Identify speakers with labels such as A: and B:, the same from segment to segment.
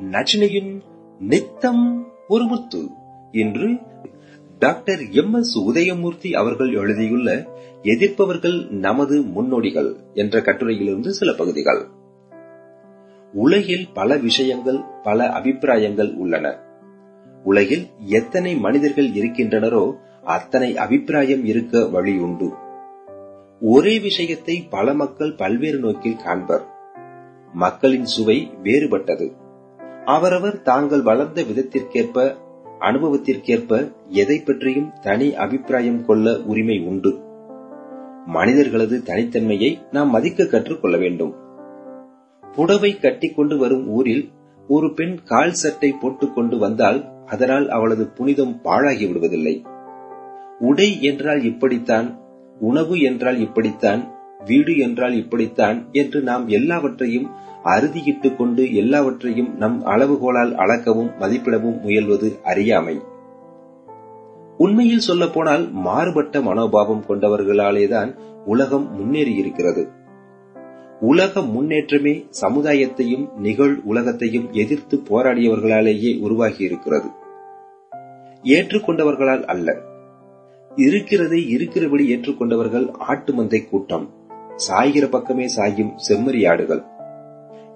A: நச்சினையின் நித்தம் ஒரு முத்து. என்று டாக்டர் எம் எஸ் உதயமூர்த்தி அவர்கள் எழுதியுள்ள எதிர்ப்பவர்கள் நமது முன்னோடிகள் என்ற கட்டுரையிலிருந்து சில பகுதிகள். உலகில் பல விஷயங்கள் பல அபிப்பிராயங்கள் உள்ளன. உலகில் எத்தனை மனிதர்கள் இருக்கின்றனரோ அத்தனை அபிப்பிராயம் இருக்க வழி உண்டு. ஒரே விஷயத்தை பல மக்கள் பல்வேறு நோக்கில் காண்பர். மக்களின் சுவை வேறுபட்டது. அவரவர் தாங்கள் வளர்ந்த விதத்திற்கேற்ப அனுபவத்திற்கேற்ப எதை பற்றியும் தனி அபிப்பிராயம் கொள்ள உரிமை உண்டு. மனிதர்களது தனித்தன்மையை நாம் மதிக்க கற்றுக்கொள்ள வேண்டும். புடவை கட்டிக்கொண்டு வரும் ஊரில் ஒரு பெண் கால் சட்டை போட்டுக்கொண்டு வந்தால் அதனால் அவளது புனிதம் பாழாகி விடுவதில்லை. உடை என்றால் இப்படித்தான் உணவு என்றால் இப்படித்தான் வீடு என்றால் இப்படித்தான் என்று நாம் எல்லாவற்றையும் அறுதியிட்டுக் கொண்டு எல்லாவற்றையும் நம் அளவுகோலால் அளக்கவும் மதிப்பிடவும் முயல்வது அறியாமை. உண்மையில் சொல்ல போனால் மாறுபட்ட மனோபாவம் கொண்டவர்களாலேதான் உலகம் முன்னேறியிருக்கிறது உலக முன்னேற்றமே சமுதாயத்தையும் நிகழ் உலகத்தையும் எதிர்த்து போராடியவர்களாலேயே உருவாகி இருக்கிறது. ஏற்றுக்கொண்டவர்களால் அல்ல. இருக்கிறதை இருக்கிறபடி ஏற்றுக்கொண்டவர்கள் ஆட்டு மந்தை கூட்டம். சாய்கிற பக்கமே சாயும் செம்மறியாடுகள்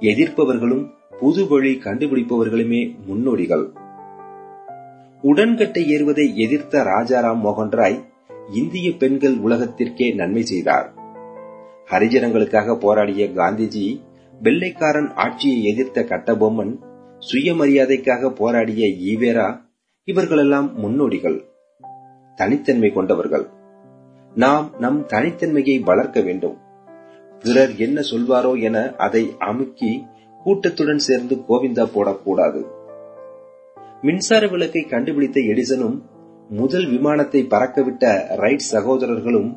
A: எதிர்ப்பவர்களும் புது வழி கண்டுபிடிப்பவர்களுமே முன்னோடிகள். உடன்கட்டை ஏறுவதை எதிர்த்த ராஜாராம் மோகன் ராய் இந்திய பெண்கள் உலகத்திற்கே நன்மை செய்தார். ஹரிஜனங்களுக்காக போராடிய காந்திஜி வெள்ளைக்காரன் ஆட்சியை எதிர்த்த கட்டபொம்மன் சுயமரியாதைக்காக போராடிய ஈவேரா இவர்களெல்லாம் முன்னோடிகள். தனித்தன்மை கொண்டவர்கள். நாம் நம் தனித்தன்மையை வளர்க்க வேண்டும். பிறர் என்ன சொல்வாரோ என அதை அமுக்கி கூட்டத்துடன் சேர்ந்து கோவிந்தா போடக்கூடாது. மின்சார விளக்கை கண்டுபிடித்த எடிசனும் முதல் விமானத்தை பறக்கவிட்ட ரைட் சகோதரர்களும்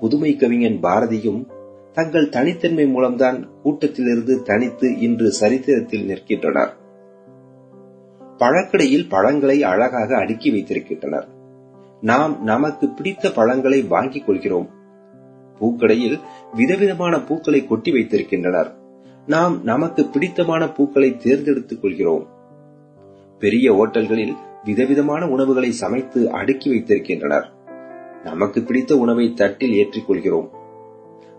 A: புதுமை கவிஞன் பாரதியும் தங்கள் தனித்தன்மை மூலம்தான் கூட்டத்திலிருந்து தனித்து இன்று சரித்திரத்தில் நிற்கின்றனர். பழக்கடையில் பழங்களை அழகாக அடுக்கி வைத்திருக்கின்றனர். நாம் நமக்கு பிடித்த பழங்களை வாங்கிக் கொள்கிறோம். பூக்கடையில் விதவிதமான பூக்களை கொட்டி வைத்திருக்கின்றனர். நாம் நமக்கு பிடித்தமான பூக்களை தேர்ந்தெடுத்துக் கொள்கிறோம். பெரிய ஓட்டல்களில் விதவிதமான உணவுகளை சமைத்து அடுக்கி வைத்திருக்கின்றனர். நமக்கு பிடித்த உணவை தட்டில் ஏற்றிக் கொள்கிறோம்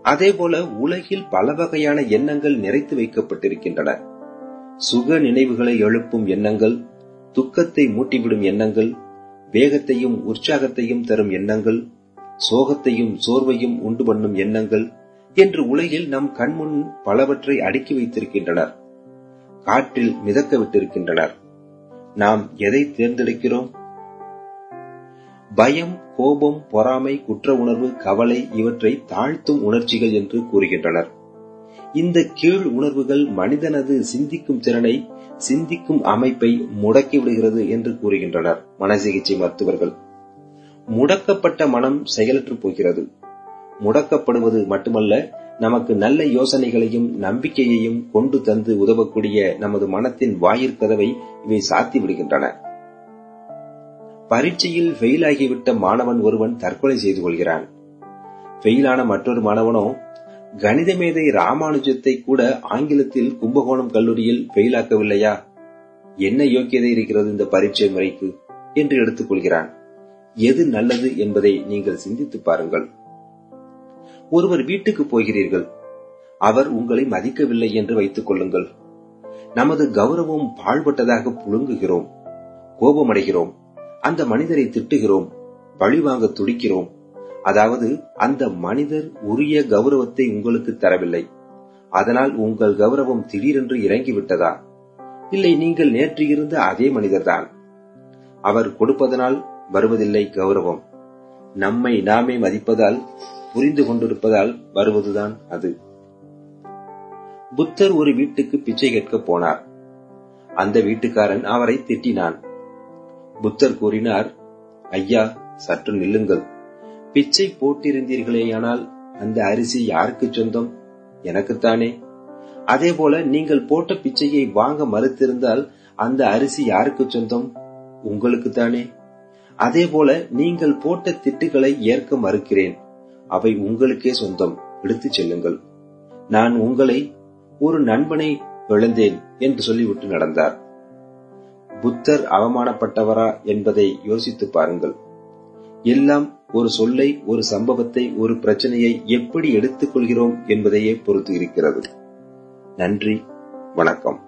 A: அதேபோல உலகில் பல வகையான எண்ணங்கள் நிறைத்து வைக்கப்பட்டிருக்கின்றன. சுக நினைவுகளை எழுப்பும் எண்ணங்கள் துக்கத்தை மூட்டிவிடும் எண்ணங்கள் வேகத்தையும் உற்சாகத்தையும் தரும் எண்ணங்கள் சோகத்தையும் சோர்வையும் உண்டு பண்ணும் எண்ணங்கள் என்று உலகில் நம் கண்முன் பலவற்றை அடுக்கி வைத்திருக்கின்றனர். காற்றில் மிதக்க விட்டிருக்கின்றனர். நாம் எதை தேர்ந்தெடுக்கிறோம்? பயம் கோபம் பொறாமை குற்ற உணர்வு கவலை இவற்றை தாழ்த்தும் உணர்ச்சிகள் என்று கூறுகின்றனர். இந்த கீழ் உணர்வுகள் மனிதனது சிந்திக்கும் திறனை சிந்திக்கும் அமைப்பை முடக்கிவிடுகிறது என்று கூறுகின்றனர் மனசிகிச்சை மருத்துவர்கள். முடக்கப்பட்ட மனம் செயலற்று போகிறது. முடக்கப்படுவது மட்டுமல்ல நமக்கு நல்ல யோசனைகளையும் நம்பிக்கையையும் கொண்டு தந்து உதவக்கூடிய நமது மனத்தின் வாயிற்கதவை இவை சாத்தி விடுகின்றன. பரீட்சையில் ஃபெயில் ஆகிவிட்ட மாணவன் ஒருவன் தற்கொலை செய்து கொள்கிறான். ஃபெயிலான மற்றொரு மாணவனோ கணித மேதை ராமானுஜத்தை கூட ஆங்கிலத்தில் கும்பகோணம் கல்லூரியில் ஃபெயிலாக்கவில்லையா? என்ன யோக்கியதை இருக்கிறது இந்த பரீட்சை முறைக்கு? என்று எடுத்துக் கொள்கிறான். எது நல்லது என்பதை நீங்கள் சிந்தித்து பாருங்கள். ஒருவர் வீட்டுக்கு போகிறீர்கள். அவர் உங்களை மதிக்கவில்லை என்று வைத்துக் கொள்ளுங்கள். நமது கௌரவம் பாழ்பட்டதாக புழுங்குகிறோம். கோபமடைகிறோம். அந்த மனிதரை திட்டுகிறோம். பழிவாங்க துடிக்கிறோம். அதாவது அந்த மனிதர் உரிய கௌரவத்தை உங்களுக்கு தரவில்லை. அதனால் உங்கள் கௌரவம் திடீரென்று இறங்கிவிட்டதா? இல்லை நீங்கள் நேற்று இருந்த அதே மனிதர்தான். அவர் கொடுப்பதனால் வருவதில்லை கௌரவம். நம்மை நாமே மதிப்பதால் புரிந்து கொண்டிருப்பதால் வருவதுதான் அது. புத்தர் ஒரு வீட்டுக்கு பிச்சை கேட்க போனார். அந்த வீட்டுக்காரன் அவரை திட்டினான். புத்தர் கூறினார் ஐயா சற்று நில்லுங்கள். பிச்சை போட்டிருந்தீர்களேயானால் அந்த அரிசி யாருக்கு சொந்தம்? எனக்குத்தானே. அதேபோல நீங்கள் போட்ட பிச்சையை வாங்க மறுத்திருந்தால் அந்த அரிசி யாருக்கு சொந்தம்? உங்களுக்குத்தானே. அதேபோல நீங்கள் போட்ட திட்டுகளை ஏற்க மறுக்கிறேன். அவை உங்களுக்கே சொந்தம். எடுத்துச் செல்லுங்கள். நான் உங்களை ஒரு நண்பனை விழுந்தேன் என்று சொல்லிவிட்டு நடந்தார். புத்தர் அவமானப்பட்டவரா என்பதை யோசித்து பாருங்கள். எல்லாம் ஒரு சொல்லை ஒரு சம்பவத்தை ஒரு பிரச்சனையை எப்படி எடுத்துக் கொள்கிறோம் என்பதையே பொறுத்து இருக்கிறது. நன்றி. வணக்கம்.